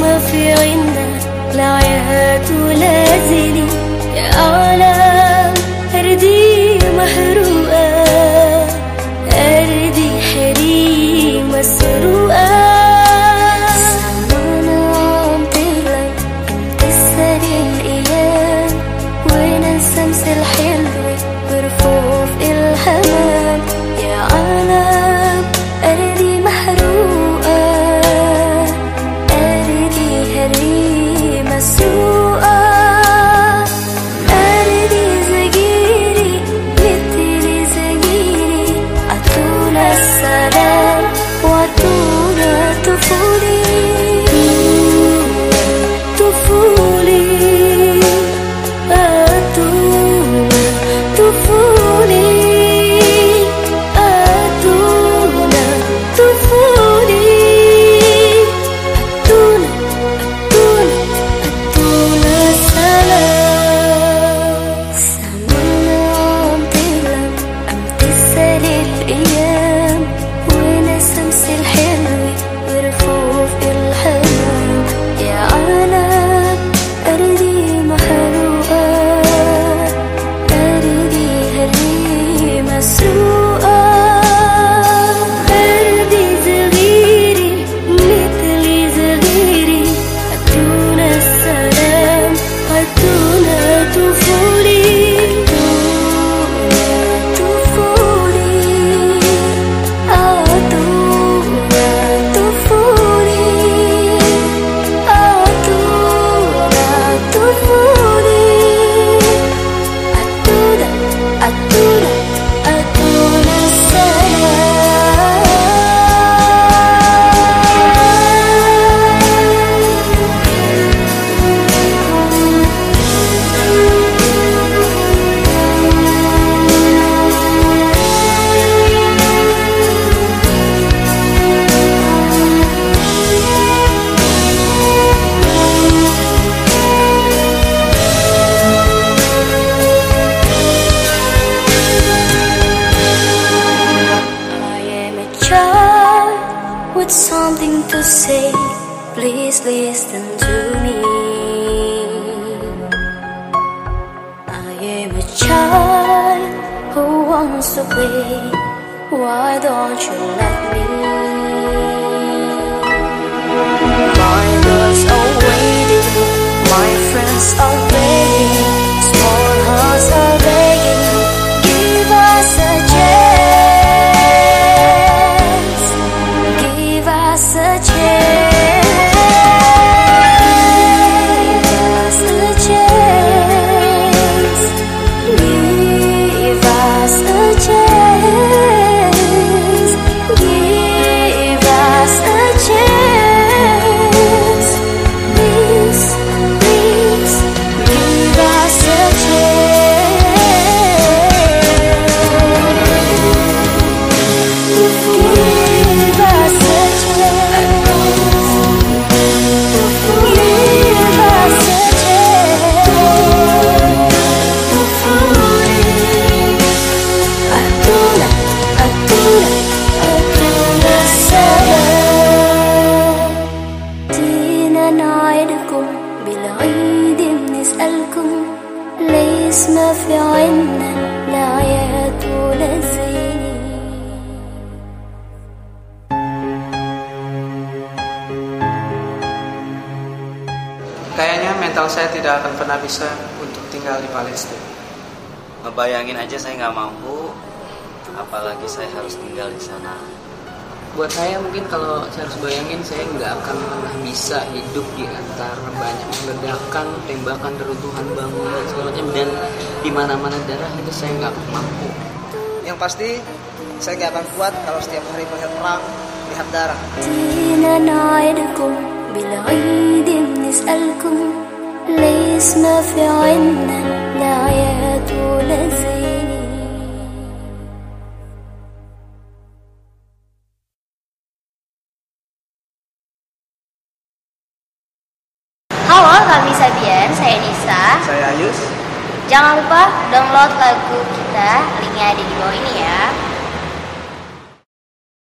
ما في عنا لا عيات ولا زلي يا عالم هردي محروم. 福地 to say. Please listen to me. I am a child who wants to play. Why don't you let me? My girls are waiting, my friends are begging, mental saya tidak akan pernah bisa untuk tinggal di Palestina. Ngebayangin aja saya nggak mampu, apalagi saya harus tinggal di sana. Buat saya mungkin kalau saya harus bayangin saya nggak akan pernah bisa hidup di antara banyak ledakan, tembakan, reruntuhan bangunan segala macam dan di mana-mana darah itu saya nggak akan mampu. Yang pasti saya nggak akan kuat kalau setiap hari melihat perang, lihat darah. دينا نعدكم بالعيد بنسألكم ليش ما في عنا نعيات ولذيذ Halo, kami Sabian, saya Nisa. Saya Ayus. Jangan lupa download lagu kita, linknya ada di bawah ini ya.